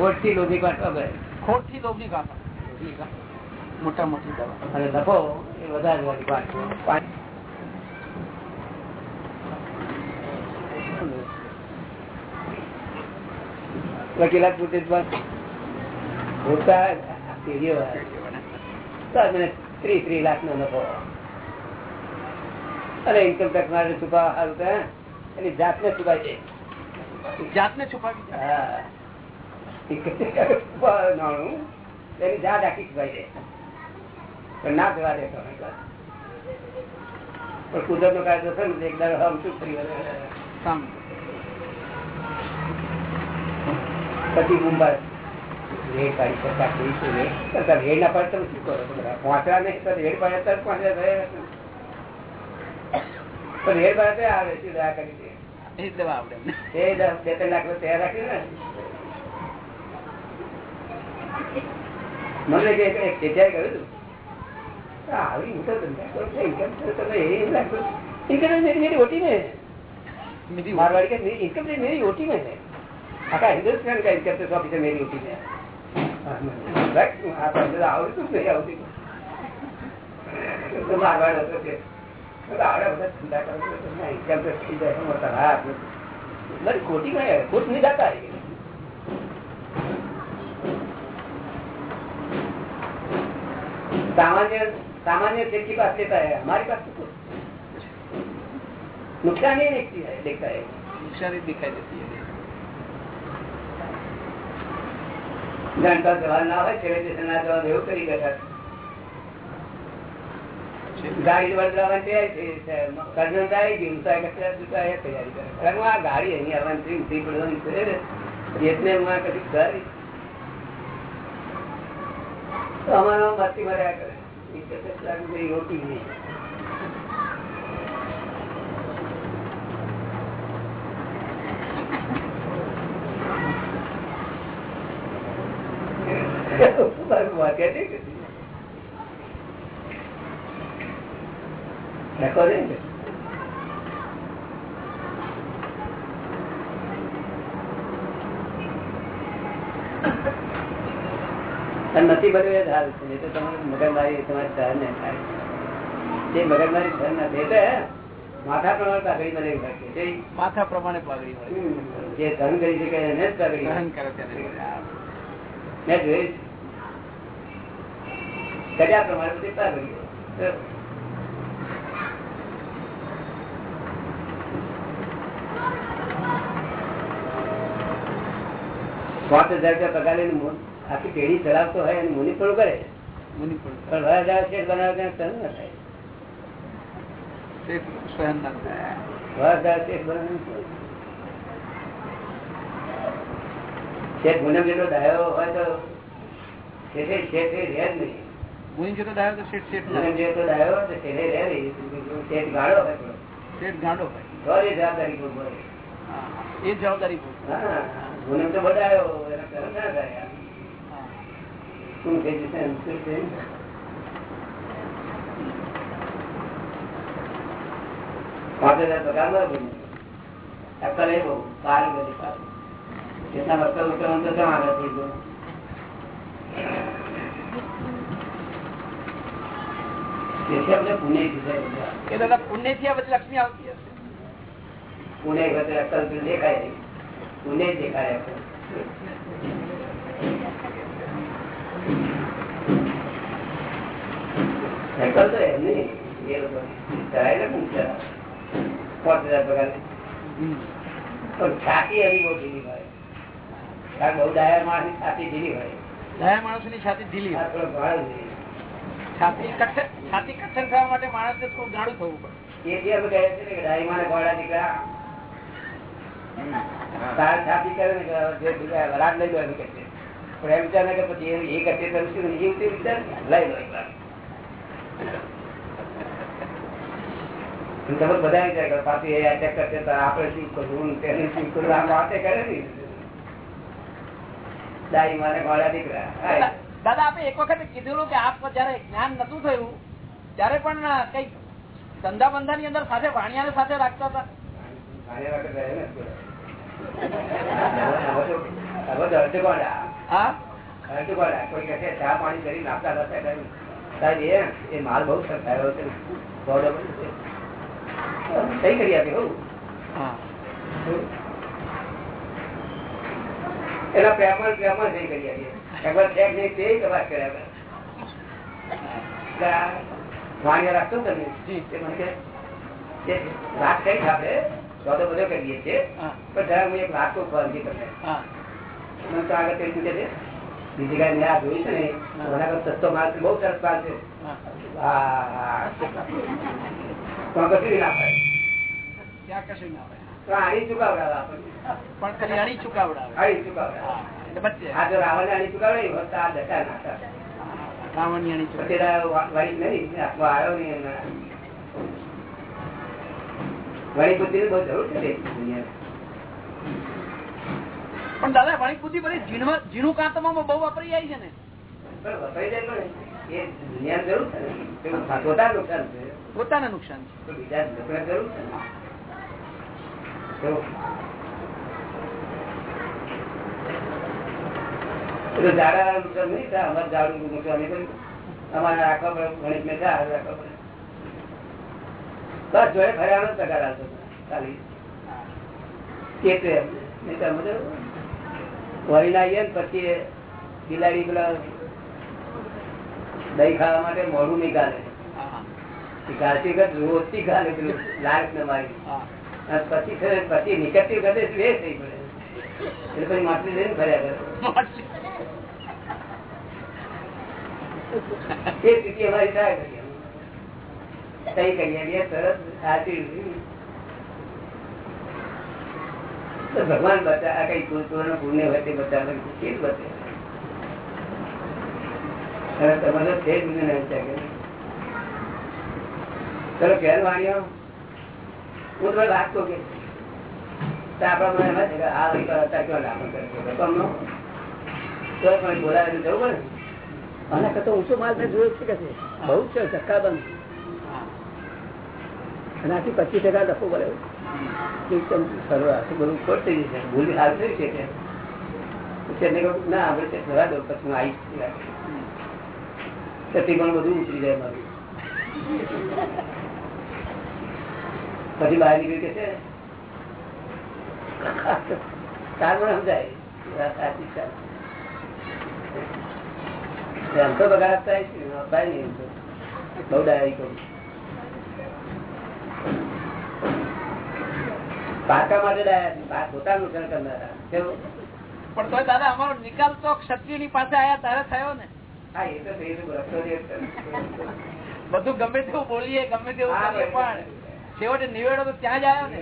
ખોટથી લોભી કાઢવા. થી લોભની મોટા મોટી દવા. અને નફો એ વધારે પાંચ વકીલાત પૂરતી મને ત્રીસ ત્રીસ લાખ નો નફો. અને ઇન્કમ ટેક્સ માટે છુપાવવા સારું એની જાતને છુપાઈ દે જાતને છુપાવી. હા. નાણું, એની જાત આખી છુપાઈ દે ના જવા દે પણ કુદરત નો કાયદો છે ને એક દાડો હમ ચૂપ થઈ પછી મુંબઈ. રેડ પાડી શકતા કોઈ શું રેડ કરતા રેડ ના પાડે તમે શું કરો? બધા પહોંચવા નહીં તો રેડ પાડે તો પહોંચ્યા થયા પણ રેડ પાડે આવે શું દયા કરી દે. એ બે ત્રણ લાખ તૈયાર રાખી ને મને કે એક જગ્યાએ કહ્યું હતું "આ આવી મોટો ધંધા કરો છો, income tax તમે એ લાખો મને કે જગ્યાએ કર્યું હતું આવી ઇન્કમ ધંધા એવું લાગતું ઇન્કમ મેરી મેરી ઓટી? મેં મારવાડી કે ઇન્કમ મેરી ઓટી મેં આખા હિન્દુસ્તાન કા ઇન્કમ ટેક્સ ઓફિસર મેરી ઓટી મેં આવડતું જ નહીં આવતી મારવાડ હતો કે ખોટી કઈ ખોટ નહીં જતા આવી सामान्य सेठ की पास लेता है हमारे पास तो कुछ नुकसान ही देखती है देखता है નુકસાની દેખાઈ દેતી है. જાણતા જવા ના હોય છેલ્લે દિવસે ના જવા એવું કરી બેઠા ગાડી બદલાવાની તૈયારી છે કરજણ આવી ગયું ઉતાય કચરા દુતાય તૈયારી કરે અરે હું આ ગાડી અહીં આવવાની છે ઉતરી પડવાની છે ને એટલે હું આ કદી કરી તો અમારો મસ્તી મર્યા કરે ઈ કે છે પેલા બધી રોટી નહીં વાક્ય છે કે લખો ને અને નથી બન્યું એ હાલ છે. એટલે તો મગજમારી તમારી સહન નહીં થાય. તે મગજમારી સહન ના થાય માથા પ્રમાણે પાઘડી મળે એવું. માથા પ્રમાણે પાઘડી મળે. જે સહન કરી શકે એને જ પાઘડી સહન કરે મેં જોયું કર્યા પ્રમાણે બધી પાઘડી પાંચ હજાર રૂપિયા પગાર લઈને આખી પેઢી ચલાવતો હોય અને મુનિ પણ કરે મુનિ પણ પણ હજાર શેઠ બનાવે સહન ના થાય સહન ના થાય. હજાર શેઠ બનાવે શેઠ મુનમ જેટલો ડાયો હોય તો શેઠે શેઠે રહે જ નહીં મુનિ જેટલો ડાયો તો શેઠ જેટલો ડાયો તો શેઠે રહે નહીં શેઠ ગાળો હોય. શેઠ ગાંડો હોય તો એ જવાબદારી બોલે. એ જવાબદારી. હા મુનમ તો બધાયો એના કરમ ના. શું થઈ જશે શું છે પાંચ હજાર પગાર બરાબર અક્કલ એ બહુ બાર બધી અક્કલ તો આગળ થઈ ગયું પુણ્યથી લક્ષ્મી આવતી હશે પુણે અક્કલ દેખાય પુણે દેખાય અક્કલ. અક્કલ તો એમની એ લોકો કરાય ને ઊંચા. પાંચ હજાર પગાર હમ. પણ છાતી એની બહુ ઢીલી હોય કારણ બહુ ડાયા માણસની છાતી ઢીલી હોય દયા માણસની છાતી ઢીલી આ હોય. થોડો ભાળ છે. છાતી કઠણ થવા માટે માણસને થોડું જાડું થવું પડે. એ જે અમે કહે છે ને કે ડાઈ માને ગોળા દીકરા. તાર છાતી કરે ને જે લઈ લો એમ કે છે. પણ એમ વિચાર કે પછી એ- ને, લઈ લો એક વાર. અને તમે બધા વિચાર કરો પાછી એ અટેક કરશે તો આપણે શું કરવું તેને શું કરવું આમ વાતે કરે ને. દાઈ મારે ગોળા દીકરા દાદા- આપે એક વખત કીધેલું કે આપ જયારે જ્ઞાન નતું થયું ત્યારે પણ કંઈક ધંધા બંધા ની અંદર સાથે વાણિયા સાથે રાખતા હતા? હવે તો- અડધો ગોળા. હા? કારણ કે કોઈ કહે છે, ચા પાણી કરી નાસ્તા હતા. એ માલ બહુ સરખાયો છે. છે સહી કરી આપી હું. એના પ્રેમર પ્રેમર સહી કરી આપીએ પ્રેમર ચેક નહીં તે તપાસ કર્યા વાણિયા રાખતો તમે? વાત કઈ છે તો તો બધો કરીએ છીએ. પણ જરા હું એક વાત તો ફરજી તમને. હા. મને તો આગળ કઈ પૂછે છે બીજી કઈ મેં આ જોયું છે ને મને સસ્તો માલ બહુ સરસ માલ છે. હા. તો કશું ના થાય. ત્યાં કશું ના હોય ચુકાવડાવે પણ ખાલી અણી ચુકાવડાવે. આની ચુકાવડાવે. આ જો રાવણ આની ચુકાવડે આ દશા ના થાય. રાવણની અણી પછી ચુકાવડાવે નહીં આવ્યો નહીં એમાં. બુદ્ધિ બહુ જરૂર છે પણ દાદા વણી બુદ્ધિ બધી ઝીણું કાંતમાં બહુ વાપરી જાય છે ને. વપરાઈ જાય પણ એ દુનિયા જરૂર છે પોતાનું નુકસાન છે. પોતાને નુકસાન છે. બસ જોડે ફર્યાનો પગાર આવતો અમે તો વળી લાવીએ ને પછી બિલાડી પેલા દહીં ખાવા માટે મોઢું નીકાળે ઘાસી કદ રોજથી ખાલે લાગ ને મારી. પછી પછી નીકળતી વખતે જ થઈ પડે. એટલે પછી માટલી લઈને ફર્યા કરે. એ સ્થિતિ અમારી થાય કઈ કરીએ બે સરસ સાચી ભગવાન બચા આ કઈ કુલ પુણ્ય હોય તે બચાવે કે જ બચે? તમારે છે જ બધું નહીં ચાલે. ઘેર વાણીઓ. હું તમે વાત તો કે આપણા મને એમ છે આ વળી તો અત્યારે કેવા લાભ કરે તમને તો પણ બોલાવે જવું પડે અને આના કરતા ઊંચો માલ મેં જોયો છે કે બહુ છે ધક્કા બંધ એનાથી પચીસ ટકા નફો પડે એકદમ સરળ બધું ખોટ થઈ જશે. ભૂલ હાલ થઈ છે કે? પછી એને કહું ના આપણે તે ફરવા દો પછી હું આવીશ. પણ બધું ઉતરી જાય મારું. પછી બહાર નીકળી કે છે? સમજાય. વાત સાચી છે એમ તો બગાડ થાય છે. અપાય નહીં એમ તો. બહુ ડાયરી કરું. પાકા માટે ડાયા પોતાનું નુકસાન કરનારા. પણ તોય દાદા અમારો નિકાલ તો ક્ષત્રિયની પાસે આયા તારે થયો ને. હા એ તો. બધું ગમે તેવું બોલીએ ગમે તેવું. પણ છેવટે નિવેડો તો ત્યાં જ આવ્યો ને?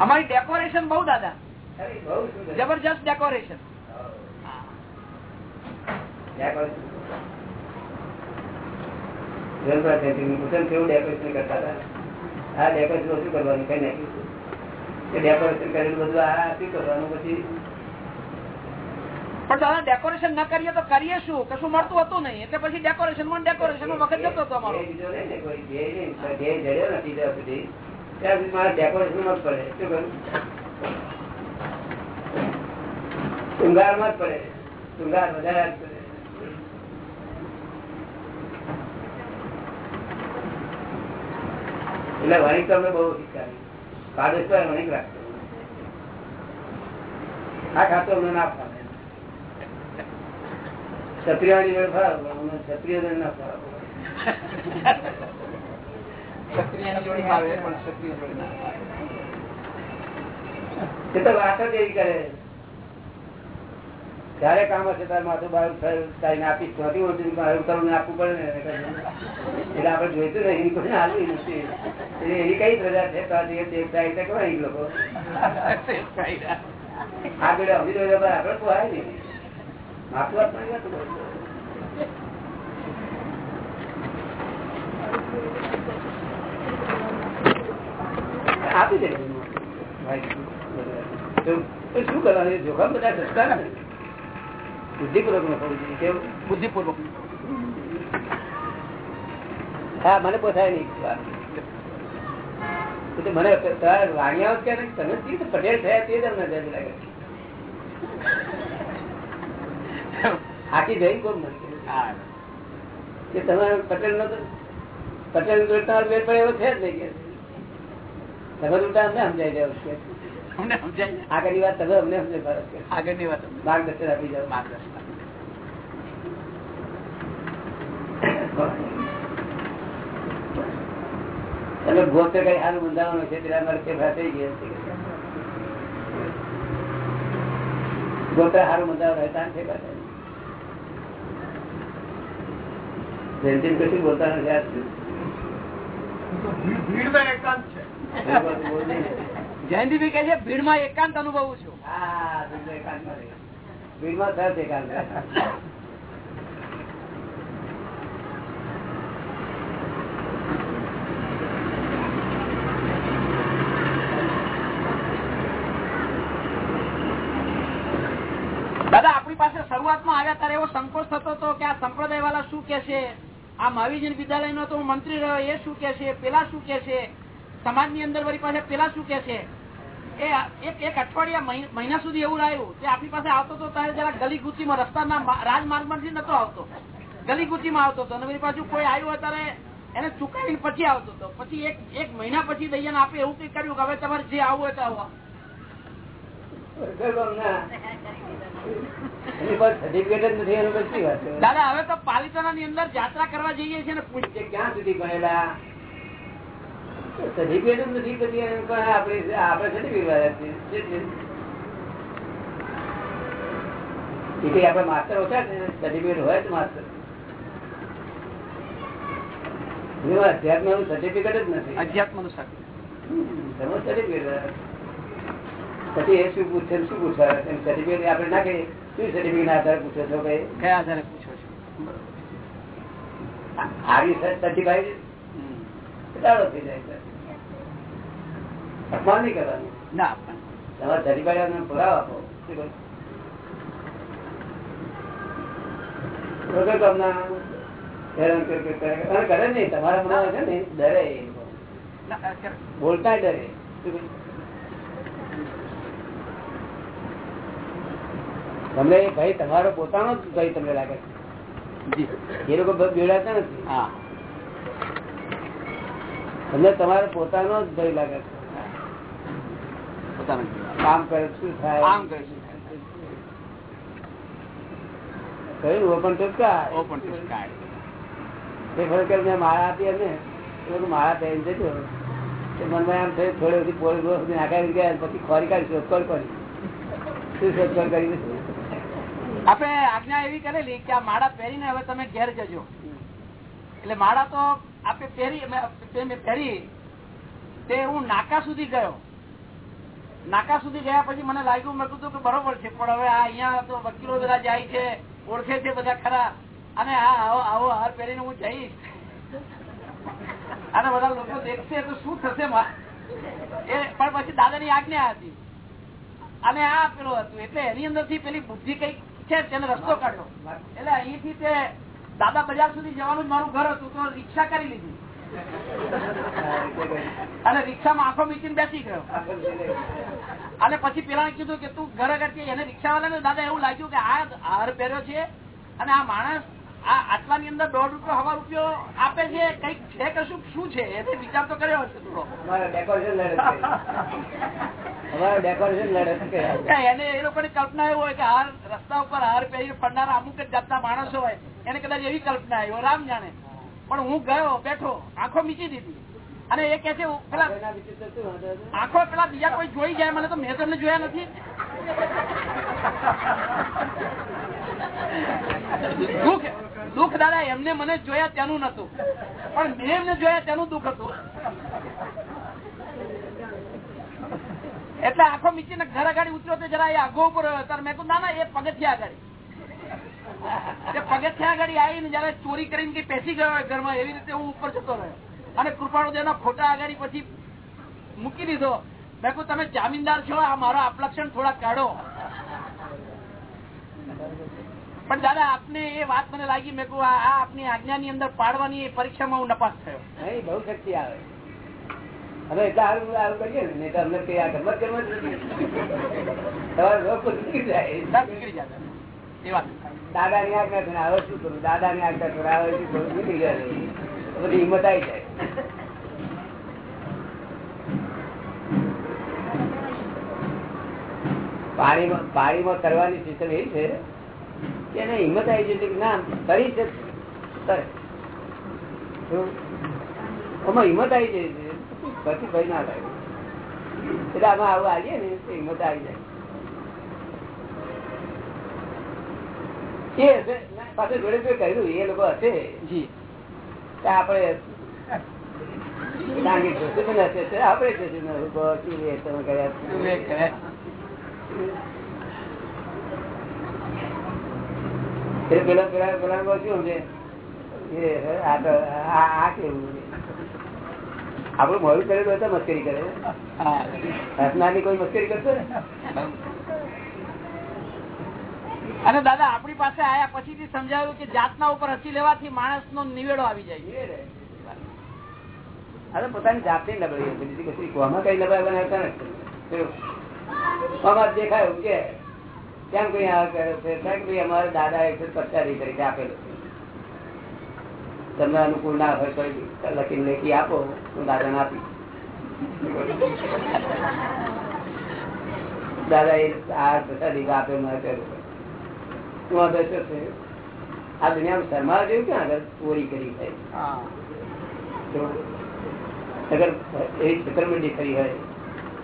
અમારી ડેકોરેશન બહુ દાદા. જબરજસ્ત ડેકોરેશન કરતા હતા? આ ડેકોરેશન શું કરવાનું, કઈ નાખ્યું. ડેકોરેશન કરેલું બધું આ શું કરવાનું પછી? પણ દાદા ડેકોરેશન ના કરીએ તો કરીએ શું કશું મળતું હતું નહીં એટલે પછી ડેકોરેશનમાં ડેકોરેશનમાં વખત જતો હતો અમારો ને, decoration માં પડે. શું કરું? જ પડે. શૃંગાર વધારે. એટલે વણિક તો અમે બહુ શીખવાડી પાડોશભાઈ વણિક રાખતો આ ખાતો અમને ના ફાવે ક્ષત્રિયાની જોડે ફાવે અમને ક્ષત્રિય ફાવે ક્ષત્રિય ના ફાવે. તો એવી જયારે કામ હશે તારે માથું બાર થયું આપીશ નથી ઓળખી કરવું આપવું પડે ને એટલે આપડે જોઈતું ને એની કોઈ હાલવી નથી. એની કઈ પ્રજા છે? તો આજે દેવતા એટલે કેવા એ લોકો. આ જોડે પણ આપણે પોહાય નહીં માથું વાત નહીં વાતું કરું. આપી દે શું કરવાનું જોખમ બધા સસ્તા ને બુદ્ધિપૂર્વકનું થવું જોઈએ કેવું બુદ્ધિપૂર્વક હા મને પોસાય નહીં મને વાણિયાઓ ને, તમે પટેલ થયા તે તમને લાગે આખી જઈ કોણ કે તમારે પટેલ નો પટેલ તમારો મેળ પડે એવો છે જ નહીં કે તમે ઉલટા અમને સમજાઈ જાવ સમજાય છે? આગળની વાત તમે અમને સમજાય કે આગળની વાત માર્ગદર્શન આપી જાવ માર્ગદર્શન. તમે ગોત્ર કઈ હાલ બંધાવાનું છે તેના મારે ફેફડા થઈ ગયો છે. ગોત્ર હારું બંધાવાનું હોય ત્યાં થાય. કશું બોલતા નથી જયંતિભાઈ છે ભીડમાં એકાંત અનુભવું છું. હા, ભીડમાં એકાંતમાં રહે. ભીડમાં સહજ એકાંત. દાદા આપણી પાસે શરૂઆતમાં આવ્યા ત્યારે એવો સંકોચ થતો હતો કે આ સંપ્રદાય વાળા શું કે છે? આ મહાવીજન વિદ્યાલય નો તો હું મંત્રી રહ્યો, એ શું કે છે, પેલા શું કે છે સમાજની અંદર મારી પાસે પેલા શું કે છે? એક અઠવાડિયા મહિના સુધી એવું રહ્યું કે આપણી પાસે આવતો હતો ત્યારે જરા ગલી ગુચીમાં રસ્તાના રાજમાર્ગમાંથી નતો આવતો. ગલી ગુચીમાં આવતો હતો અને મારી પાછું કોઈ આવ્યું ત્યારે એને ચુકાવીને પછી આવતો હતો પછી એક એક મહિના પછી દૈયાને આપે એવું કઈ કર્યું કે હવે તમારે જે આવવું હોય તો આવો. દાદા હવે તો પાલિતાણા ની અંદર જાત્રા કરવા જઈએ છીએ ને પૂછ- ક્યાં સુધી ભણેલા? સર્ટિફિકેટ નથી પછી આપણે આપણે certificate વાળા છીએ. શું છે? એ કઈ આપણે માસ્ટર ઓછા છે? સર્ટિફિકેટ હોય તો માસ્ટર અધ્યાત્મનું સર્ટિફિકેટ જ નથી. અધ્યાત્મનું સર તમે certificate પછી એ શું પૂછે શું પૂછવા સર્ટિફિકેટ આપણે ના કહીએ શું સર્ટિફિકેટ આધારે પૂછો છો? કે કયા આધારે પૂછો છો? આવી સર્ટિફાઈડ ઘટાડો થઈ જાય અપમાન નહીં કરવાનું. ના તમારે સર્ટિફાઈડ પુરાવો આપો. કર- નહીં. તમારા મનાવે છે ને ડરે બોલતા ડરે શું કહું? તમને એ ભાઈ તમારો પોતાનો જ ભાઈ તમને લાગે છે. એ લોકો બેડાતા નથી. હા. તમને તમારો પોતાનો જ ભય લાગે છે. પોતાનું કામ કરે શું થાય? કહ્યું ઓપન તો ઓપન ટુ એ ખરેખર મેં માળા આપી ને એ માળા પહેરી જજો મનમાં એમ થયું થોડી બધી પોલીસ નાખાવી ગયા પછી ખોરી કાઢી શોધખોળ કરી. શું શોધખોળ કરી? આપણે આજ્ઞા એવી કરેલી કે આ માળા પહેરીને હવે તમે ઘેર જજો. એટલે માળા તો આપણે પહેરી પહેરી. તે હું નાકા સુધી ગયો. નાકા સુધી ગયા પછી મને લાગ્યું, મેં કીધું કે બરોબર છે, પણ હવે આ અહીંયા તો વકીલો બધા જાય છે, ઓળખે છે બધા ખરા. અને આ આવો આવો હાર પહેરીને હું જઈશ. અને બધા લોકો દેખશે તો શું થશે એ પણ પછી દાદાની આજ્ઞા હતી. અને આ પેલું હતું. એટલે એની અંદરથી પેલી બુદ્ધિ કઈ છે તેને રસ્તો કાઢ્યો. એટલે અહીંથી તે દાદા બજાર સુધી જવાનું મારું ઘર હતું, તો રિક્ષા કરી લીધી. અને રિક્ષામાં આંખો મીચીને બેસી ગયો. અને પછી પેલા કીધું કે તું ઘર આગળ એને રિક્ષા વાળાને દાદા એવું લાગ્યું કે આ હાર પહેર્યો છે અને આ માણસ આ આટલાની અંદર દોઢ રૂપિયો, હવા રૂપિયો આપે છે, કંઈક છે કશું શું છે? એને વિચાર તો કર્યો હશે થોડો. કલ્પના એવું હોય કે હાર રસ્તા ઉપર હાર પહેરી ફરનારા અમુક જાતના માણસો હોય એને કદાચ એવી કલ્પના રામ જાણે. પણ હું ગયો બેઠો આંખો મીચી દીધી. અને એ કે છે? આંખો પેલા બીજા કોઈ જોઈ જાય મને તો મેં તમને જોયા નથી. દુઃખ દુઃખ દાદા એમને મને જોયા તેનું નતું પણ મેં એમને જોયા તેનું દુઃખ હતું. એટલે આખો મીચી ને ઘર આગળ ઉતર્યો તો જરા એ આગો ઉપર મેં કહ્યું ના ના, એ પગથિયા આગળ પગથિયા આગળ આવીને જયારે ચોરી કરીને કઈ પેસી ગયો ઘરમાં, એવી રીતે હું ઉપર જતો રહ્યો. અને કૃપાળુ દેવના ફોટા આગળ પછી મૂકી દીધો. મેં કહું તમે જામીનદાર છો, આ મારો આપલક્ષણ થોડા કાઢો. પણ દાદા, આપને એ વાત મને લાગી, મેં કહું આ આપની આજ્ઞાની અંદર પાડવાની એ પરીક્ષામાં હું નપાસ થયો. બહુ શક્તિ આવે. હવે એટલે આવું આવું કરીએ ને નહીં તો અમને કઈ આ ગમત ગમત નથી. રોગ નીકળી જાય. નીકળી જાય. દાદા ની આજ્ઞા છે હવે શું કરું? દાદા ની આજ્ઞા છે આવે શું કરું? નીકળી જાય. બધી હિંમત આવી જાય. પાણીમાં પાણીમાં કરવાની સિસ્ટમ એવી છે કે એને હિંમત આવી કે ના કરી છે. આમાં હિંમત આવી જાય પછી ભય ના થાય એટલે આમાં આવું આવીએ ને હિંમત આવી જાય. એ હશે જોડે જોડે કહ્યું એ લોકો હશે. જી. કરે. એટલે પેલા પેલા પેલા શું છે? આ કેવું આપણું મોડું કરેલું હોય મસ્કરી કરે. હસનારની કોઈ મસ્કરી કરશે ને? અને દાદા આપણી પાસે આયા પછી સમજાવ્યું કે જાતના ઉપર હસી લેવાથી માણસ નો નિવેડો આવી જાય. અરે પોતાની જાતે હતી. બીજી કશી કોમાં કઈ નથી. કોમાં દેખાય કે કેમ કઈ આ કરે છે? કેમ કઈ અમારા દાદા એકસો પચાસ કરી આપેલું છે. તમને અનુકૂળ ના હોય તો લખીને લેખી આપો હું દાદાને આપી દાદા એ આ પ્રસાદી આપે મારે કર્યું હું આ બેઠો છે આ દુનિયામાં શર્મા જેવું ક્યાં આગળ ચોરી કરી થાય અગર એવી છેતરમંડી કરી હોય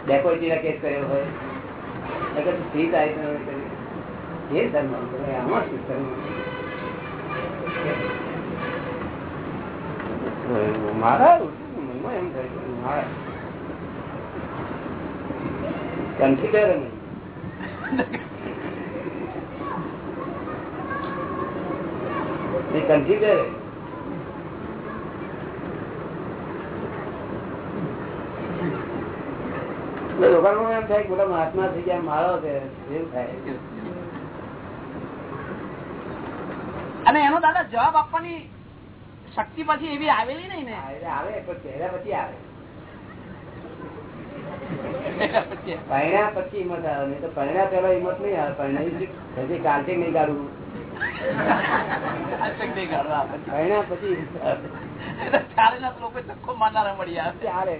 ડેકોરેટીના કેસ કર્યો હોય અગર સ્ત્રી તારીખ કરી. એ શરમા આમાં શું ધર્મ મારા એમ થાય કે મહાત્મા થઈ ગયા મારો છે, એવું થાય. અને એનો દાદા જવાબ આપવાની શક્તિ પછી એવી આવેલી નહીં ને. આવે પણ પહેલા પછી આવે. પરિણા પછી હિંમત આવે નહીં તો પરિણા પહેલા હિંમત નહીં આવે પહેણાવી હજી કાલથી નહીં કાઢવું પછી લોકો ધક્કો મારનારા મળી આવે. ચાલે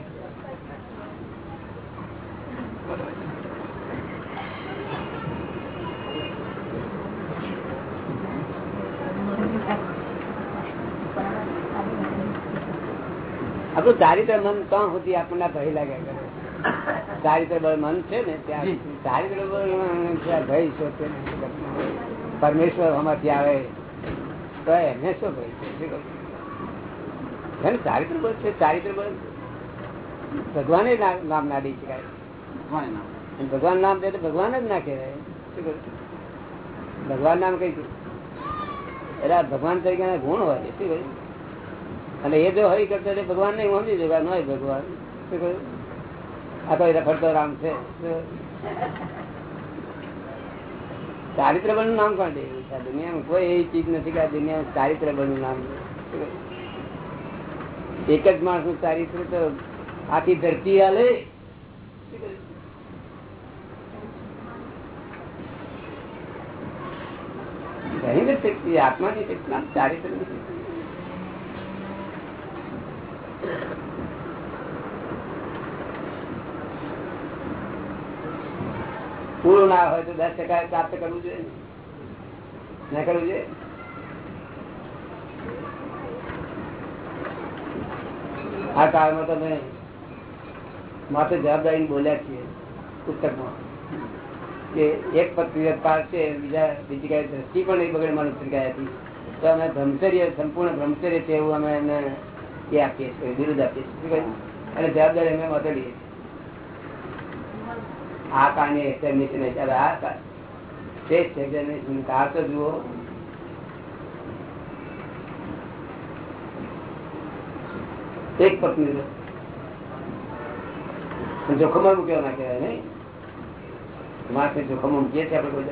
આપણું ચારિત્ર મન ક્યાં સુધી આપણને ભય લાગે ચારિત્ર બળ મન છે ને ત્યાં. ચારિત્ર બળ ભય છે પરમેશ્વર અમારથી આવે. તો એને શું ભય છે? ચારિત્ર બળ છે ચારિત્ર બળ? ભગવાને નામ ના દઈ શકાય ભગવાન નામ. દે તો ભગવાન જ ના કહેવાય? ભગવાન નામ કઈ એટલે ભગવાન તરીકે ગુણ હોય છે. શું કહ્યું અને એ જો હરી કરતો ભગવાન નહીં સમજી જગા ન હોય ભગવાન. આ તો રખડતો રામ છે. ચારિત્ર બળનું નામ કોણ દે દુનિયામાં કોઈ એવી ચીજ નથી કે આ દુનિયામાં ચારિત્ર બળનું નામ? એક જ માણસનું ચારિત્ર તો આખી ધરતી હાલે. આત્માની શક્તિ નામ ચારિત્રની શક્તિ. પૂરું ના હોય તો દસ ટકા પ્રાપ્ત કરવું જોઈએ ના? કરવું જોઈએ? આ કાળમાં તમે માથે જવાબદારી બોલ્યા છીએ પુસ્તકમાં કે એક પત્ની પાર છે, બીજા બીજી કઈ દ્રષ્ટિ પણ એ બગડે મનુષ્ય હતી તો અમે બ્રહ્મચર્ય, સંપૂર્ણ બ્રહ્મચર્ય છે એવું અમે એમને એ આપીએ છીએ વિરુદ્ધ આપીએ છીએ અને જવાબદારી અમે બદલીએ આ કારણે એક્ઝામિનેશન હવે આ કા- ટેસ્ટ એક્ઝામિનેશન કાર તો જુઓ. એક પત્ની જોખમમાં મૂક્યો ના કહેવાય, નહીં? માથે જોખમ મૂકીએ છીએ આપણે કોઈ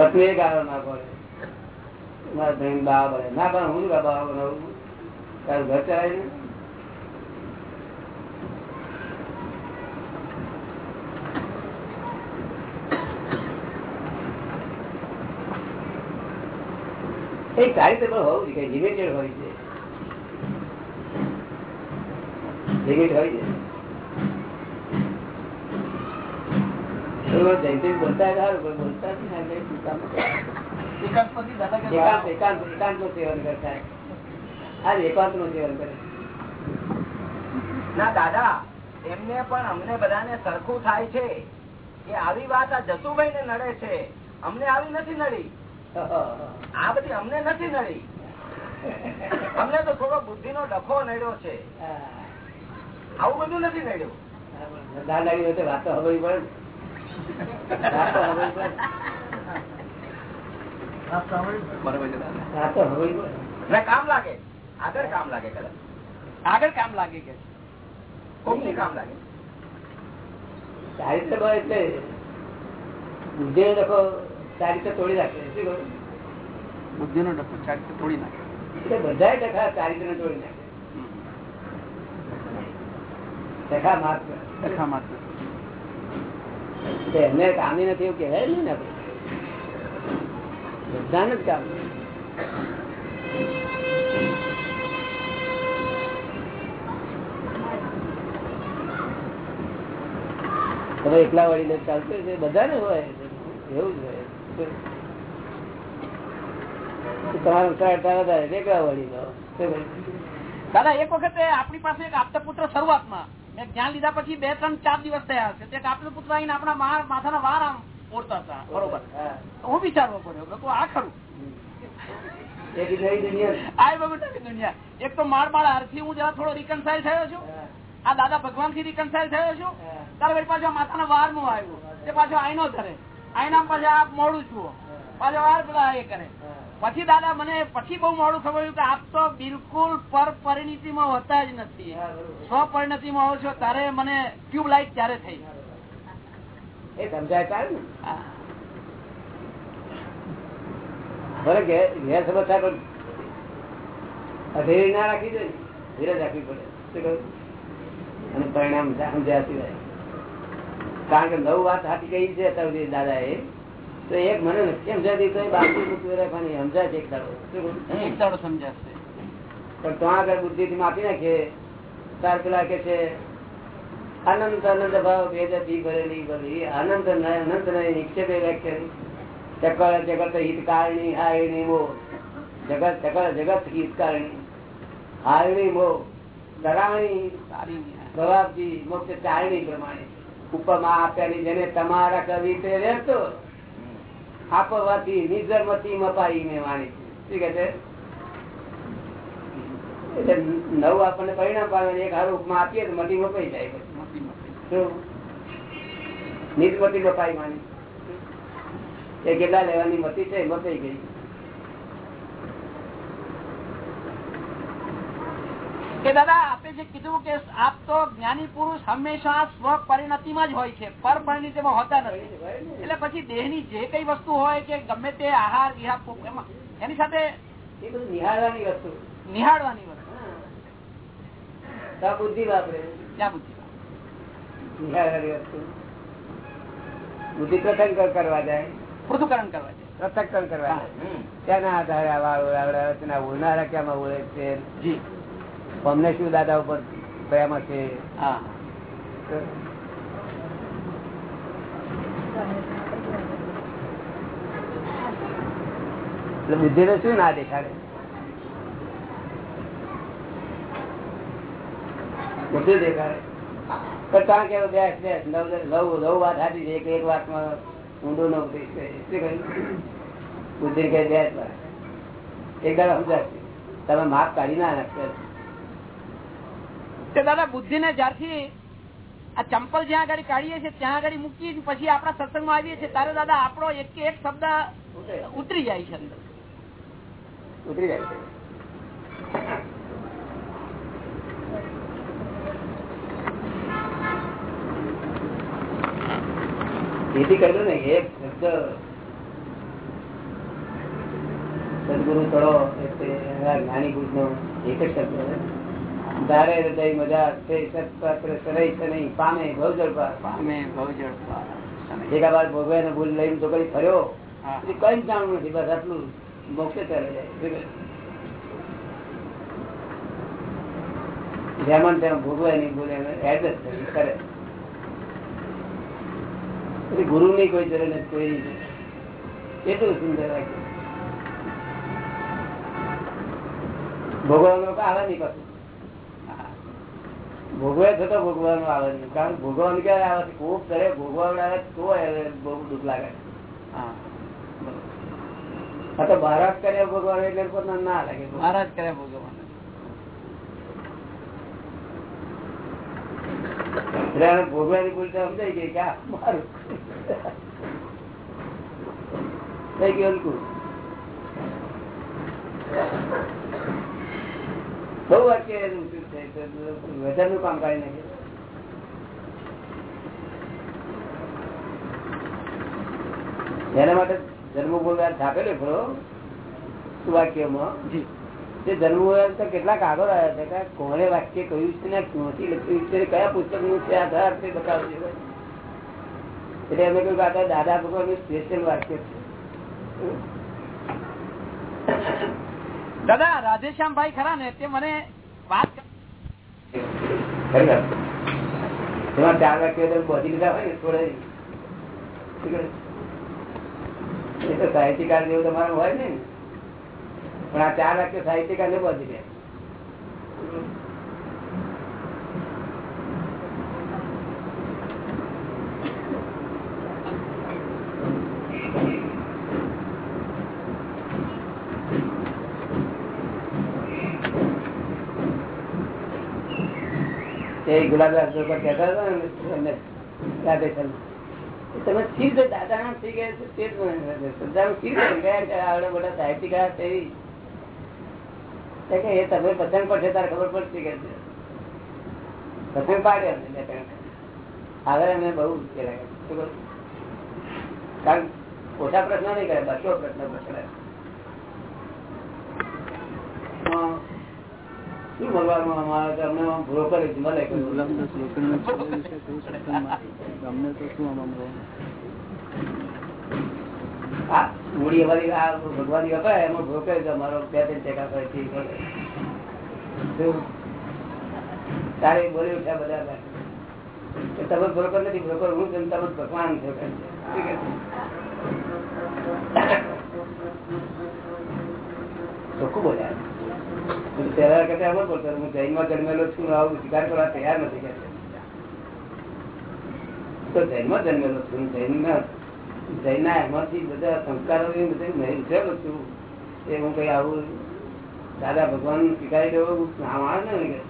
પત્ની એ ગાળો ના પડે. મારા બહેન બા પડે ના, પણ હું બા બનાવું? ઘર ચલાય ને એ સારી રીતે પણ હોવું જોઈએ. લિમિટેડ હોય છે લિમિટ હોય છે જયંતિ બોલતા સારું પણ બોલતા જ નહીં. આ કઈ કામ. એકાંત પછી દાદા કે એકાંત એકાંત એકાંત નું દાદા એમને પણ અમને બધાને સરખું થાય છે કે આવી વાત આ જસુભાઈ ને નડે છે. અમને આવી નથી નડી. આ બધી અમને નથી નડી. અમને તો થોડો બુદ્ધિ નો ડખો નડ્યો છે. આવું બધું નથી નડ્યું. દાદા વાતો હવે ને. કામ લાગે. આગળ કામ લાગે કદાચ. આગળ કામ લાગે કે કોક કામ લાગે? સારી એટલે બુદ્ધિ નો ડખો ચારિત્ર તોડી નાખે શું બુદ્ધિ નો ડખો ચારિત્ર તોડી નાખે. એટલે બધા ડખા ચારિત્ર ને તોડી નાખે. ટકા માત્ર. ડખા માત્ર. તો એમને કામી નથી એવું કહેવાય નહીં ને આપણે. બધાને જ કામ. તમે એકલા વડીલે ચાલતું છે બધાને હોય, એવું જ હોય. તમારું સરળતા વધારે એકલા વળી લો? દાદા, એક વખતે આપણી પાસે એક આપતા પુત્ર શરૂઆતમાં જ્ઞાન લીધા પછી બે ત્રણ ચાર દિવસ થયા હશે તે પુત્ર આવીને આપણા માથાના વાર આમ ઓરતા હતા. બરોબર. હું. વિચારવો પડ્યો તો આ ખરું. એક દુનિયા તો માળ માળ હારથી હું જરા થોડો રિકન્સાઇલ થયો છું. આ દાદા ભગવાનથી રિકન્સાઇલ થયો છું. તારે વળી પાછો માથાના વારનું આવ્યું. તે પાછો આઈનો ધરે. આઈના પાછા આપ મોડું છું પાછો વાર બધા એ કરે. પછી દાદા મને પછી બહુ મોડું ખબર કે આપ તો બિલકુલ પર પરિણીતિમાં હોતા જ નથી. હા, બરોબર. સ્વપરિણતિમાં આવો છો ત્યારે મને ટ્યુબ લાઇટ ત્યારે થઈ એ સમજાય ને? ભલે કે ઘેર સમસ્યા પણ અધેરી ના રાખી દે ધીરજ રાખવી પડે? અને પરિણામ સમજ્યા સિવાય. કારણ કે નવ વાત હાથી કહી છે દાદા એ તો એક મને નથી સમજાતી તો બાકી મૂકવી રાખવાની સમજાય એક દાડો. શું કહ્યું? એક દાડો સમજાશે. પણ તો આગળ બુદ્ધિ થી માપી નાખીએ. તાર પેલા કે છે. અનંત અનંત ભાવ ભેદ ભરેલી ભરી અનંત અનંત નિક્ષેપે વ્યાખ્યા ચકળ જગત હિતકારણી હારણી મો. જગત ચકળ જગત હિતકારણી. હારણી મો. સારી જવાબજી મોક્ષ ચારણી પ્રમાણે. ઉપમા આપ્યાની જેને તમારા કવિ તે રહેતો. આપવાથી નિર્ધર્મથી મપાઈ મેં માની શું કે છે? એટલે નવું આપણને પરિણામ પામે એક હારું ઉપમા આપીએ તો મતી મપાઈ જાય નિર્મતી મપાઈ માની એ કેટલા લેવાની મતી છે? મપાઈ ગઈ. કે દાદા આપે જે કીધું કે આપ તો જ્ઞાની પુરુષ હંમેશા સ્વ પરિણતિમાં જ હોય છે પર પરિણતિમાં હોતા નથી. એટલે પછી દેહની જે કઈ વસ્તુ હોય કે ગમે તે આહાર વિહાર એની સાથે નિહાળવાની વસ્તુ. નિહાળવાની વસ્તુ. બુદ્ધિ વાપરે ક્યાં બુદ્ધિ નિહાળવાની વસ્તુ. બુદ્ધિ પ્રસંગ કરવા જાય. પૃથુકરણ કરવા જાય. પ્રસંગ કરવા. ત્યાંના આધારે વાળો તેના ઉનાળા ક્યાંમાં ઉડે છે? જી. અમને શું દાદા ઉપર પ્રેમ છે હા. એટલે બુદ્ધિ તો શું ના દેખાડે? બુદ્ધિ દેખાડે. તો ત્યાં કેવું બેસ બેસ નવ નવ નવ વાત સાચી છે એક એક વાતમાં ઊંડો ન શકે. શું કહ્યું? બુદ્ધિ કે બેસ એક દાડા સમજાશે તમે માપ કાઢી ના નાખશો. દાદા બુદ્ધિ ને જ્યારથી આ ચંપલ જ્યાં આગળ કાઢીએ છીએ, ત્યાં આગળ મૂકીએ પછી આપણા સત્સંગમાં આવીએ છીએ ત્યારે દાદા આપણો એક એક શબ્દ ઉતરી જાય છે અંદર ઉતરી જાય છે ને એક જ્ઞાની પુરુષ નો એક જ શબ્દ. ધારે હૃદય મજા સત્પાત્ર સરઈ છે નહીં પામે ભવજળ જળપા પામે ભવજળ જળપા એક આ ભોગવે ને ભૂલ લઈને તો કઈ ફર્યો? કઈ જાણવું નથી બસ આટલું મોક્ષે ચાલે જાય જેમાં તેમ ભોગવે નહીં ભૂલે એડજસ્ટ કરે. પછી ગુરુ ની કોઈ જરૂર નથી કોઈ કેટલું સુંદર રાખ્યું ભોગવવાનું આવે નહીં પાછું. ભોગવે થતો ભોગવાનું આવે છે. કારણ કે ભોગવવાનું ક્યારે આવે છે? કોપ કરે ભોગવાનું આવે તો બહુ દુઃખ લાગે હા. આ તો મહારાજ કરે ભોગવાનું એટલે પોતાને ના લાગે. મહારાજ કરે ભોગવાનું. ભોગવાની ભૂલ તો સમજાઈ ગઈ કે મારું થઈ ગયું અનુકૂળ બહુ વાક્ય છે વજનનું કામ કાઢી નાખે એના માટે જન્મભૂમિ છાપેલો ખરો વાક્યમાં તે જન્મભૂમિ તો કેટલાક આગળ આવ્યા છે કોને વાક્ય કહ્યું છે ને ક્યાંથી લખ્યું છે કયા પુસ્તકનું છે આધાર તે બતાવશે એટલે અમે કહ્યું કે આ દાદા ભગવાનનું સ્પેશિયલ વાક્ય છે. દાદા રાધેશ્યામભાઈ ખરા ને તે મને વાત. એમાં ચાર વાક્યો બધી લીધા હોય, થોડે એ તો સાહિત્યકાર જેવું તમારું હોય ને. પણ આ ચાર વાક્યો સાહિત્યકાર ને બધી દે એ તમે ગયા કે એ તમે પતંગ પડશે તારે ખબર પડશે કે. પતંગ પાડ્યો. આગળ અમે બહુ. કારણ ઓછા પ્રશ્ન નહીં કરે, બસો પ્રશ્નો પૂછે હા. શું ભગવાન અમારા તમને આમ જ મળે કહી શકતા નથી. અમને તો શું આમાં મૂડી અમારી આ ભગવાનની વપરાય એમાં broker અમારો બે ત્રણ ટકા પરથી મળે. શું? તારે બોલી ઉઠ્યા બધા તમે broker નથી broker હું તમે ભગવાન છે? ચોખ્ખું બોલ્યા દાદા ભગવાન સ્વીકારી દેવો નામ આવે ને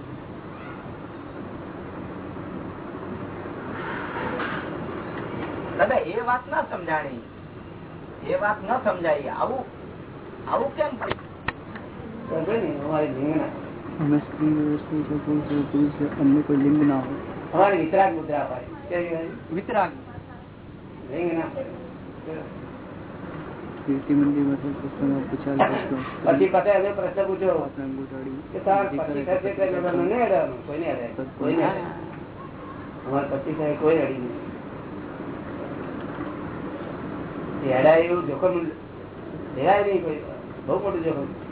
દાદા, એ વાત ના સમજાણી. એ વાત ન સમજાય. આવું આવું કેમ થયું? સમજે ને અમારી લિંગના. અમે સ્ત્રી વ્યવસ્થિત છે, પુરુષ છે, પુરુષ છે, અમને કોઈ લિંગ ના હોય. અમારી વિતરાગ મુદ્રા હોય. વિતરાગ. લિંગ ના હોય. કીર્તિ મંદિરમાં તો પુસ્તકમાં પૂછાયેલ પ્રશ્નો પછી પછી અમે પ્રશ્ન પૂછ્યો આપણે અંગૂઠાડી કે તાર પતિ થશે તો એને તમને નહીં અડાડવાનું. કોઈને અડાય. કોઈને અડાય. અમારા થાય કોઈ અડી નહીં. એ અડાય એવું જોખમ લેવાય નહીં કોઈ બહુ મોટું જોખમ.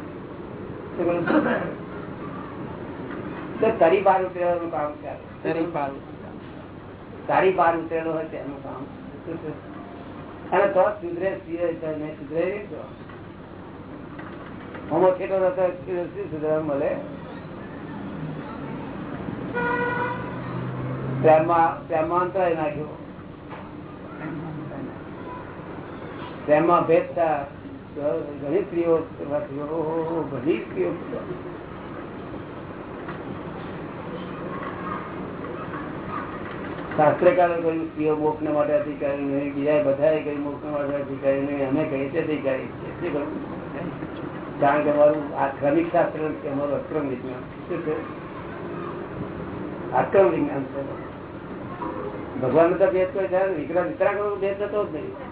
તરી પાર ઉતરેવાનું કામ તરી બાર ઉતરેલો હોય તેનું કામ. અને તો સુધરે સુધરે હોમો થેટો સુધરવા મળે? અંતરાય નાખ્યો. પ્રેમમાં ભેદતા ઘણી સ્ત્રીઓ ઘણી સ્ત્રીઓ. શાસ્ત્રકારો કહ્યું, સ્ત્રીઓ મોક્ષ ને માટે અધિકારી નહીં બીજા બધા કહ્યું મોક્ષ ને માટે અધિકારી નહીં, અમે કહીએ છીએ? અધિકારી કારણ કે અમારું આ ક્રમિક શાસ્ત્ર અમારું અક્રમ વિજ્ઞાન. શું છે અક્રમ વિજ્ઞાન છે. ભગવાન તો ભેદ કોઈ છે વિતરા વિતરાગ ભેદ થતો જ નહીં.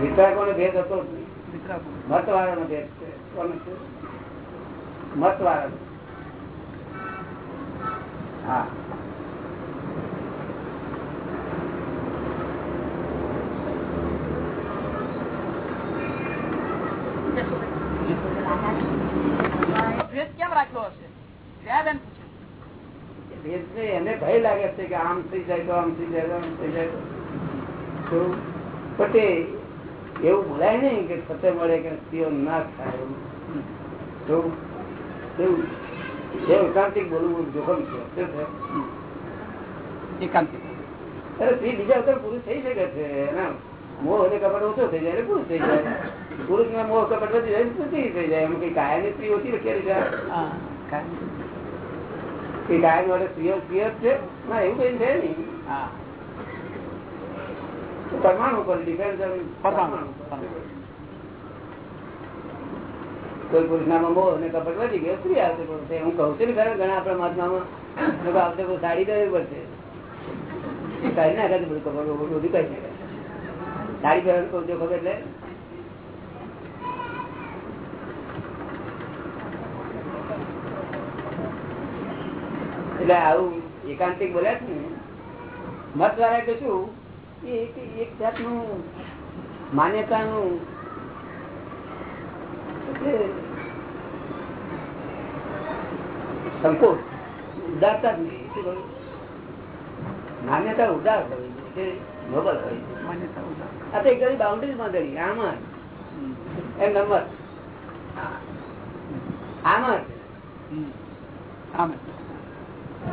વિતરાકોનો ભેદ હતો નહીં. વિતરાગો. મતવાળાનો ભેદ છે. મતવાળાનો. હા. પૂછે. એને ભય લાગે છે કે આમ થઈ જાય તો આમ થઈ જાય આમ થઈ જાય તો. પણ તે એવું બોલાય નઈ કે ખતર મળે કે સ્ત્રીઓ ના ખાય એવું. એકાંતિક બોલવું જોખમ છે. એકાંતિક. અરે સ્ત્રી બીજા વખત પુરુષ થઈ શકે છે એના મોહ અને કપટ ઓછો થઈ જાય પુરુષ થઈ જાય. પુરુષ ના મોહ કપટ વધી જાય સ્ત્રી થઈ જાય. એમ કઈ કાયા ની સ્ત્રી ઓછી રીતે હા. કઈ કાયા માટે સ્ત્રીઓ સ્ત્રીઓ છે? ના એવું કઈ છે નહીં. હા. પરમાણુ પર ડિપેન્ડ પરમાણુ. કોઈ પુરુષ નામાં મોહ અને કપટ વધી ગયો સ્ત્રી આવશે પડશે હું કહું છું ને ખરા ઘણા આપણા મહાત્મામાં આવશે કોઈ સાડી દેવી પડશે. કઈ ના કરે બધું કપડ બધું કઈ ના કરે સાડી પહેરવાનું કહું છું ખબર એટલે? એટલે આવું એકાંતિક બોલ્યા છે ને મત દ્વારા કે શું? એક- એક જાતનું માન્યતાનું સંકોચ ઉદારતા જ નહીં? માન્યતા ઉદાર હોય નોબલ હોય માન્યતા ઉદાર. આ તો એક ઘણી બાઉન્ડ્રીઝમાં ગણી આમ જ. એમ નંબર આમ જ આમ.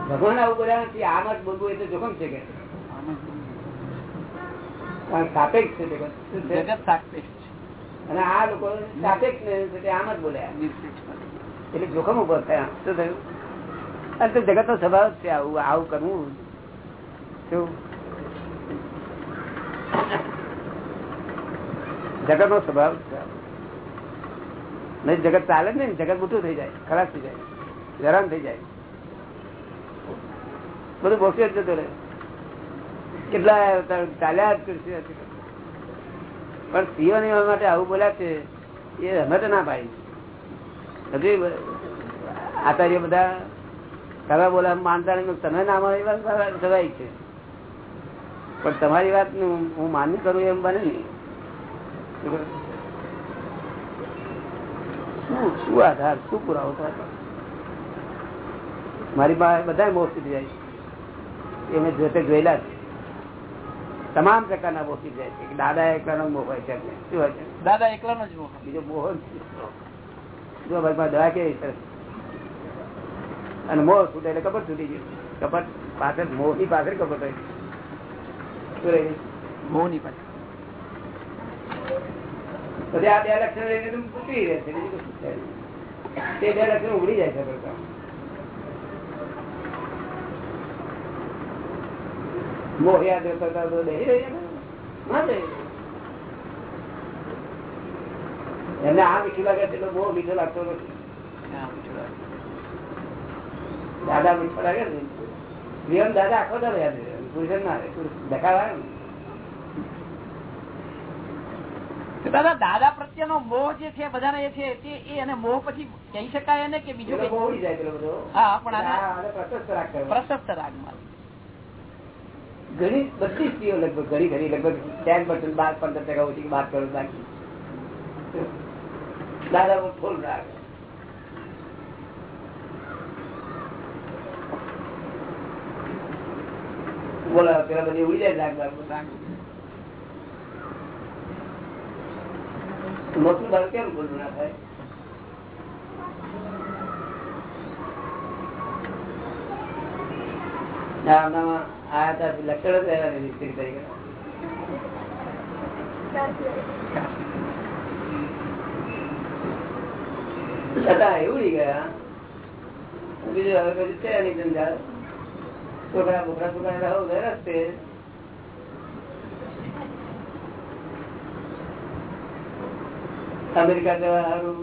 ભગવાન આવું બોલ્યા નથી આમ જ બોલવું એ તો જોખમ છે કે આમ જ. સાપેક્ષ છે જગત શું છે? જગત સાપેક્ષ છે. અને આ લોકો સાપેક્ષ ને આમ જ બોલ્યા. એટલે જોખમ ઊભો થયા. શું થયું? અને તો જગત નો સ્વભાવ છે આવું આવું કરવું. શું? જગત નો સ્વભાવ છે નહીં જગત ચાલે ને જગત મોટું થઈ જાય ખરાબ થઈ જાય હેરાન થઈ જાય. બધું બોક્સ જ જતો રહે. કેટલા ચાલ્યા કરશે. પણ સ્ત્રીઓની માટે આવું બોલ્યા છે, એ રમત ના પાડી. હજુ આચાર્ય બધા ખરા બોલા માનતા નહીં તમે ના સ્વાભાવિક છે. પણ તમારી વાત હું માન્ય કરું એમ બને ને શું શું આધાર, શું પુરાવો મારી પાસે બધા મોક્ષ જાય એ મેં જોતે જોયેલા છે તમામ પ્રકારના મોહી જાય છે દાદા એકલાનો મોહ હોય છે શું હોય છે? દાદા એકલાનો જ મોહ બીજો મોહ જ ભાઈ દવા કેવી સરસ અને મોહ છૂટે એટલે કપટ છૂટી ગયું. કપટ પાછળ મોહની પાછળ કપટ હોય. શું રહી? મોહની પાછળ. પછી આ બે લક્ષણ લઈને તું ઉતરી રહે છે. તે બે લક્ષણ ઉડી જાય છે બધા. મોહ યાદ તો. એમને આ મીઠું લાગે છે બહુ મીઠો લાગતો નથી. દાદા મીઠો લાગે ને જીવન દાદા આખો દાડો યાદ રહે પુરુષ ના રહે તો દાદા દાદા પ્રત્યેનો મોહ જે છે બધાને એ છે તે એને મોહ પછી કહી શકાય ને કે બીજું જાય બધો. હા પણ પ્રશસ્ત રાગ પ્રશસ્ત રાગ કરવો. ઘણી બધી સ્ત્રીઓ લગભગ ઘણી ઘણી, લગભગ ટેન પર્સન્ટ બાર પંદર ટકા ઓછી બાર કરોડ બાકી. દાદા ફૂલ રાખ બોલા પેલા બધી ઉડી જાય મોટું બાળ કેમ બોલવું ના થાય? હતા લક્ષણ જ નથી સ્ત્રી તરીકે. છતાં એવડી ગયા. બીજું હવે બધું છે નહીં ધંધા છોકરા બોકરા છોકરા રહો રસ્તે. અમેરિકા જવા સારું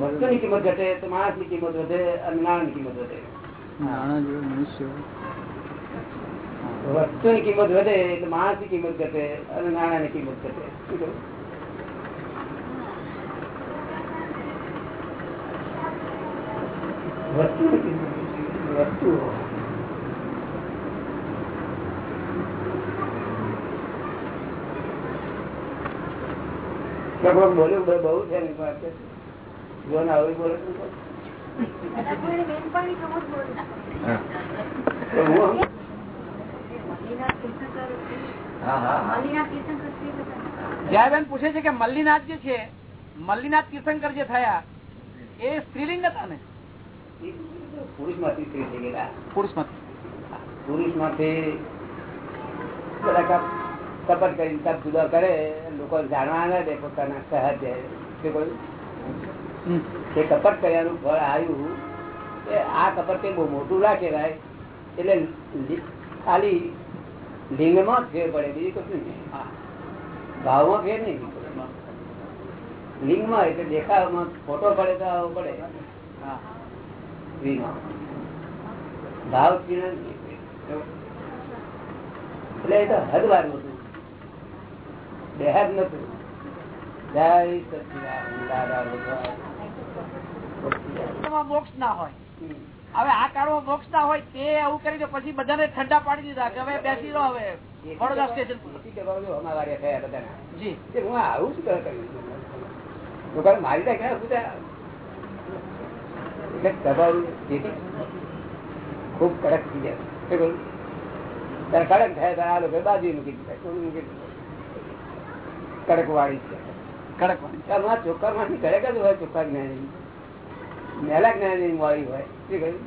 વસ્તુની કિંમત ઘટે, તો માણસની કિંમત વધે, અને નાણાં ની કિંમત વધે. નાણાં જેવો મનુષ્ય વસ્તુની કિંમત વધે એટલે માણસની કિંમત ઘટે. અને નાણા ની કિંમત ઘટે વસ્તુ વસ્તુ બોલ્યું બહુ બહુ છે ને વાત છે. જો ના હોય બોલે જયાબેન પૂછે છે કે મલ્લીનાથ જે છે મલ્લીનાથ તીર્થંકર જે થયા એ સ્ત્રીલિંગ હતા ને? પુરુષમાંથી સ્ત્રી થઈ ગયેલા પુરુષમાંથી પુરુષમાંથી કરીને તપ જુદા કરે લોકો જાણવા ના દે પોતાના સહજ કહ્યું? એ કપટ કર્યાનું ફળ આવ્યું એ આ કપટ કઈ બહુ મોટું કહેવાય. એટલે ખાલી લિંગમાં જ ફેર પડે બીજું કશું નહીં. ભાવમાં ફેર નહીં લિંગમાં એટલે દેખાવમાં ફોટો પડે તો આવો પડે. ભાવ. એટલે એ તો હદવારું હતું. બેહદ નતું. જય સચિદાનંદ દાદા ભગવાન. મોક્ષ ના હોય. હવે આ કાળમાં મોક્ષ ના હોય તે આવું કરીને પછી બધાને ઠંડા પાડી દીધા કે હવે બેસી રહો હવે. વડોદરા સ્ટેશન. જી. હું આવું શું કર્યું મારી બધા. ખૂબ કડક થઈ ત્યારે કડક થયા ત્યારે આ લોકો બાજુ મૂકી દીધા. કડક વાળી છે. કડક વાળી ચોખ્ખા માંથી કડક જ હોય ચોખ્ખા જ્ઞાની. મેલા જ્ઞાની વાળી હોય. શું કહ્યું?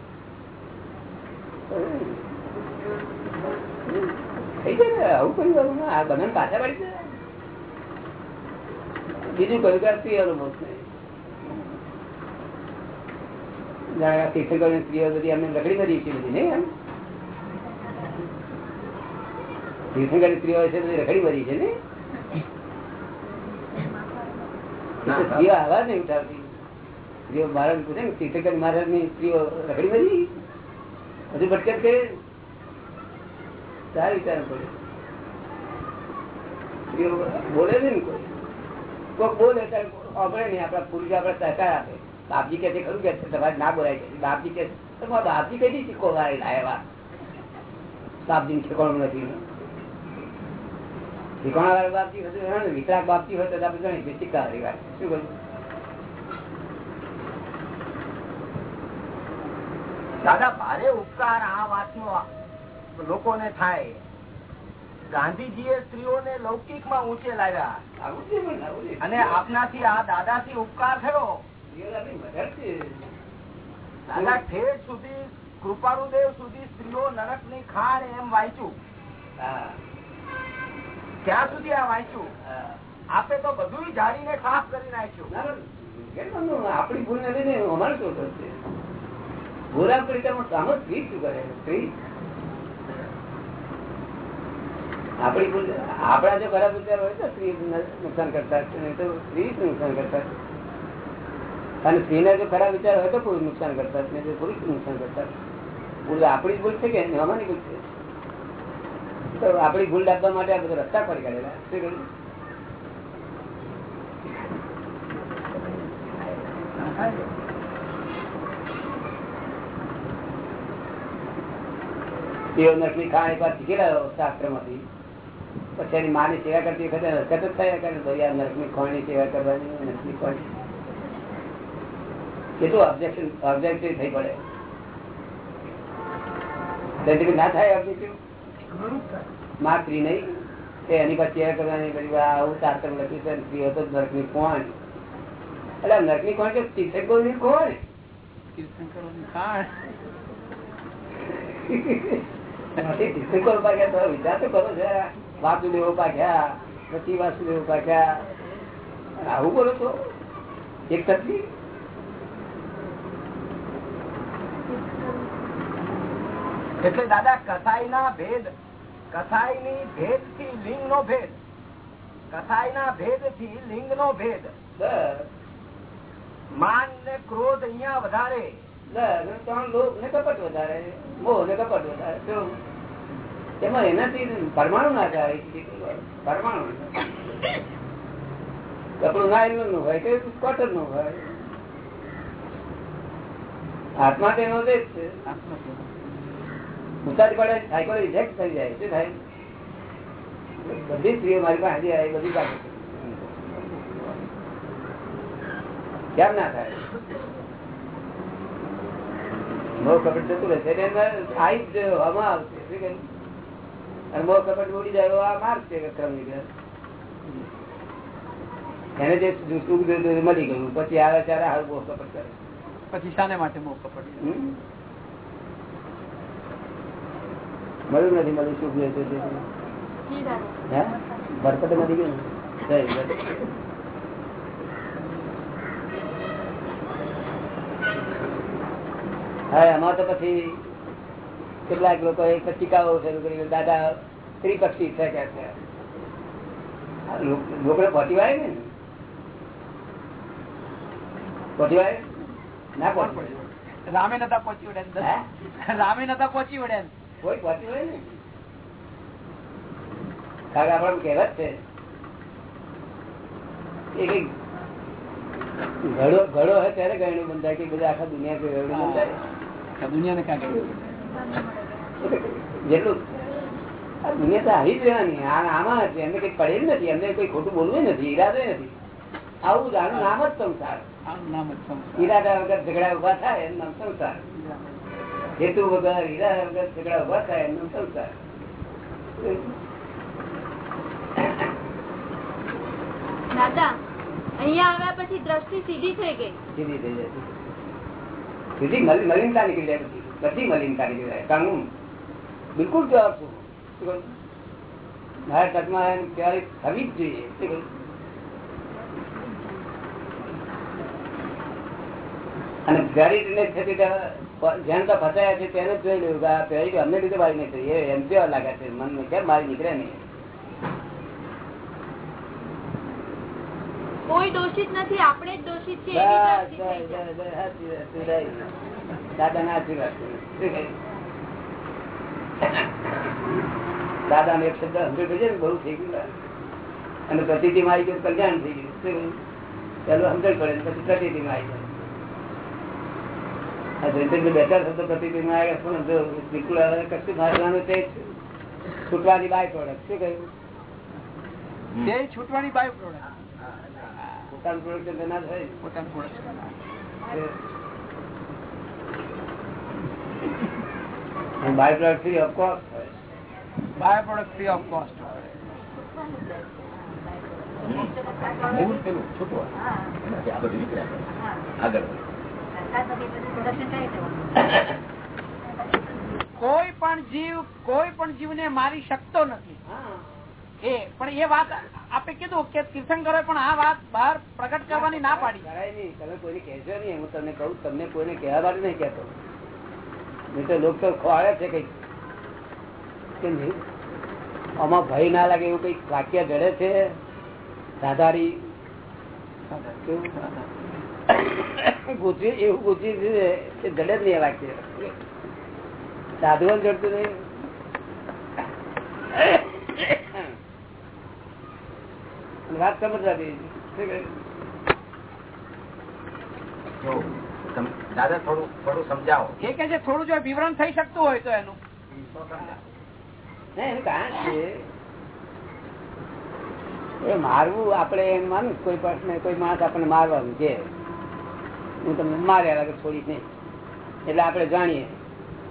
થઈ જાય ને? આવું કર્યું આવું ના. આ બધાને પાછા પાડી દે બીજું કયું કે સ્ત્રીઓનો મોક્ષ નહીં. જાણે આ સ્ત્રીઓ બધી અમને લકડી બધી છે બધી નહીં એમ? તીર્થંકરની સ્ત્રીઓ છે બધી રખડી ભરી છે ને સ્ત્રીઓ આવાજ નહીં ઉઠાવતી. સ્ત્રીઓ મહારાજ પૂછે ને તીર્થકર મહારાજની સ્ત્રીઓ રખડી બધી? હજુ ભટકટ કરે સારી વિચાર પડે સ્ત્રીઓ બોલે છે ને કોઈ? કોઈ બોલે આપણે નહીં, આપણા પુરુષ આપડે સહકાર આપે. બાપજી કે છે, ખરું કે તમારે ના બોલાય છે? બાપજી કે બાપજી કઈ શીખો લાયેલા બાપજી ઠેકાણું નથી ઠેકાણા વાળા બાપજી હતું વિતરાક બાપજી હોય તો આપણે જાણીએ વાત. શું કહ્યું? દાદા ભારે ઉપકાર આ વાતનો લોકોને થાય. ગાંધીજીએ સ્ત્રીઓને લૌકિકમાં ઊંચે લાવ્યા. અને આપનાથી આ દાદાથી ઉપકાર થયો. દાદા ઠેર સુધી કૃપાળુદેવ સુધી સ્ત્રીઓ નરકની ખાણ એમ વાંચ્યું. ક્યાં સુધી આ વાંચ્યું? આપે તો બધું જાળીને સાફ કરી નાખ્યું. આપણી ભૂલ નથી ને અમારે શું થશે આપણી તો આમાં સ્ત્રી શું કરે? સ્ત્રી આપણી આપણા જો ખરાબ વિચાર હોય તો સ્ત્રી નુકસાન કરતા તો સ્ત્રી નુકસાન કરતા અને સ્ત્રીના જો ખરાબ વિચાર હોય તો પુરુષ નુકસાન કરતા નહીં તો પુરુષ નુકસાન કરતા પુરુષ આપણી જ ભૂલ છે કે અમારી ભૂલ છે. તો આપણી ભૂલ ડાબવા માટે આ બધા રસ્તા પડી કાઢેલા. શું કહ્યું તેઓ નકલી ખાણ શીખી રહ્યો શાસ્ત્રમાંથી પછી એની માની સેવા કરતી વખતે હરકત જ થયા કરે ભાઈ આ નરકની ખોળની સેવા કરવાની નકલી ખોળ. કેટલું ઓબ્જેક્શન ઓબ્જેક્ટિવ થઈ પડે. ના થાય ઓબ્જેક્ટિવમાં નહીં કે એની પર સેવા કરવાની પછી આવું શાસ્ત્ર લખ્યું છે સ્ત્રી હતો નરકની કોણ એટલે આ નરકની કોણ કે તીર્થકો ની કોણ. તીર્થંકર તો વિચાર તો કરો છે. વાસુદેવ પાક્યા પછી વાસુદેવ પાક્યા આવું બોલો છો? એક તકલી એટલે દાદા કથાઈ ના ભેદ કથાઈ ની ભેદથી લિંગ નો ભેદ. કથાઈ ના ભેદથી લિંગ નો ભેદ. માન ને ક્રોધ અહિયાં વધારે. ને ને પરમાણુ ના થાય પરમાણુ. કપડું નાયલોનનું હોય કે કોટનનું હોય. આત્મા તેનો જ છે. ઉતારી પડે, સાયકલ રિજેક્ટ થઈ જાય. શું થાય? બધી સ્ત્રીઓ મારી પાસે બધી પાસે. ના થાય? મોહ કપડ જતું રહેશે એટલે આવી જ હવા આવશે. અને મોહ કપડ ઉડી જાય આ માર્ગ છે વિક્રમ એને જે સુખ મળી ગયું. પછી આવે ત્યારે હાલ મોહ કપડ કરે. પછી શાને માટે મોહ કપટ? મળ્યું નથી મળ્યું સુખ જોઈતું તે. હે? બરકત મળી ગયું ને? સહી, બરકત. હા એમાં તો પછી કેટલાક લોકો ચીકાવો શરૂ કરી દાદા ત્રિપક્ષી છે કે છે. લોકો પહોંચી ને? પહોંચી ના પહોંચી રામે નતા પહોંચી વડે રામે નતા પહોંચી વડે કોઈ પહોંચી હોય ને કારણ આપડે કહેવત છે. ઘડો ઘડો હોય ત્યારે ગયણું બંધાય કે બધા આખા દુનિયા ગયણું બંધાય. દુનિયાને ક્યાં ગયું જેટલું દુનિયા તો આવી જ રહેવાની. આમાં જ એમને કઈ પડેલ નથી. એમને કઈ ખોટું બોલવું નથી. ઈરાદો નથી. આવું જ આનું નામ જ સંસાર. ઈરાદા વગર ઝઘડા ઊભા થાય એનું નામ સંસાર. હેતુ વગર ઈરાદા વગર ઝઘડા ઊભા થાય એમનો સંસાર. દાદા અહીંયા આવ્યા પછી દ્રષ્ટિ સીધી થઈ ગઈ. સીધી થઈ જાય સીધી મલિનતા નીકળી જાય બધી બધી મલિનતા નીકળી જાય કારણ હું બિલકુલ જવાબ છું. મારા ટચમાં ક્યારેક થવી જ જોઈએ. અને પ્યોરિટી ને છે જેમ તો ફસાયા છે તેને જ જોઈ લેવું કે આ પ્યોરિટી અમને લીધે મારી નહીં એમ કેવા લાગે છે? મન કેમ મારી નીકળે નહીં? કોઈ દોષિત નથી આપણે જ દોષિત છીએ. દાદા ના. દાદા ને એક શબ્દ સમજણ ને બહુ થઈ ગયું. અને પ્રતિથી માં આવી ગયું કલ્યાણ થઈ ગયું? પેલું સમજણ પડે પછી પ્રતિથી માં આવી જાય. આ જયંતિભાઈ બેઠા છો તો પ્રતિથી માં આવ્યા પણ જો બિલકુલ કશું મારવાનું તે છૂટવાની બાય પ્રોડક્ટ શું કહ્યું? તે છૂટવાની બાય પ્રોડક્ટ પોતાનું પ્રોડક્ટ ના? થાય પોતાનું product by product free of course by product free of cost કોઈ પણ જીવ કોઈ પણ જીવને મારી શકતો નથી. હા. એ, પણ એ વાત આપે કીધું કે તીર્થંકરોએ પણ આ વાત બહાર પ્રગટ કરવાની ના પાડી. નહીં, તમે કોઈને કહેજો નહીં, હું તમને કહું, તમને કોઈને કહેવા માટે નહીં કહેતો. નહીં તો લોકો ખોવાડે છે કંઈક. કે નહીં આમાં ભય ના લાગે એવું કંઈક વાક્ય ઘડે છે? દાદારી ગુજરી એવું ગુજરી છે કે ઘડે જ નહીં એ વાક્ય. સાધુઓ જડતું નહીં. વાત સમજવા દાદા થોડું થોડું સમજાવો. એ કે છે થોડું જો વિવરણ થઈ શકતું હોય તો એનું. એનું કારણ છે એ મારવું આપણે એમ માનું કોઈ પ્રશ્ન કોઈ માણસ આપણને મારવાનું છે. હું તમને માર્યા લાગે નહીં. એટલે આપણે જાણીએ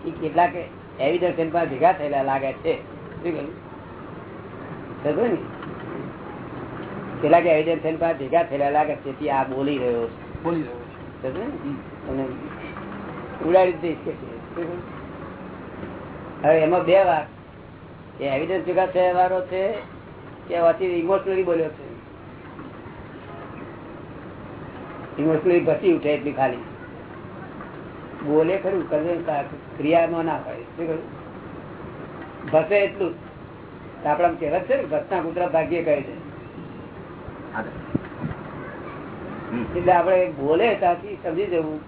કે કેટલાક એવિડન્સ એની પાસે ભેગા થયેલા લાગે છે. શું કહ્યું? સમજો ને કે એવિડન્સ એની પાસે ભેગા થયેલા લાગે તેથી આ બોલી રહ્યો છે. બોલી રહ્યો છે. અને ઉડાડી દઈશ કે? હવે એમાં બે વાર એ એવિડન્સ ભેગા થયા વાળો છે કે અતિ ઇમોશનલી બોલ્યો છે. ઇમોશનલી ભસી ઉઠે એટલી ખાલી. બોલે ખરું કરે ક્રિયામાં ના હોય. શું કહ્યું? ભસે એટલું. આપણા આપડા કહેવત છે ને ભસના કૂતરા ભાગ્ય કહે છે. એટલે આપડે બોલે ત્યાંથી સમજી જવું.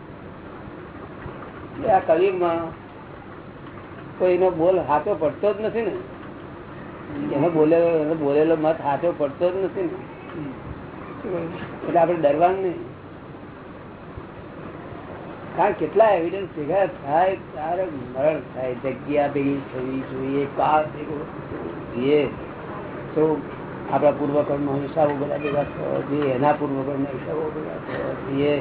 આ કલિયુગમાં કોઈનો બોલ હાથો પડતો જ નથી ને. એનો બોલેલો એનો બોલેલો મત હાથો પડતો જ નથી ને. એટલે આપણે ડરવાનું નહીં. કારણ કેટલા એવિડન્સ ભેગા થાય ત્યારે મરણ થાય. જગ્યા ભેગી થવી જોઈએ પાસ ભેગો જોઈએ. તો આપણા પૂર્વકર્મ હિસાબો બધા ભેગા થવા જોઈએ એના પૂર્વકર્મ હિસાબો ભેગા થવા જોઈએ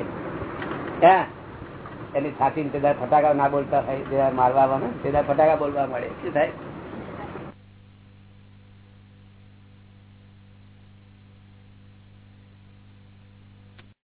એની છાતી તેદાર ફટાકા ના બોલતા થાય તેદાર મારવા આવે ને તેદાર ફટાકા બોલવા મળે. શું થાય?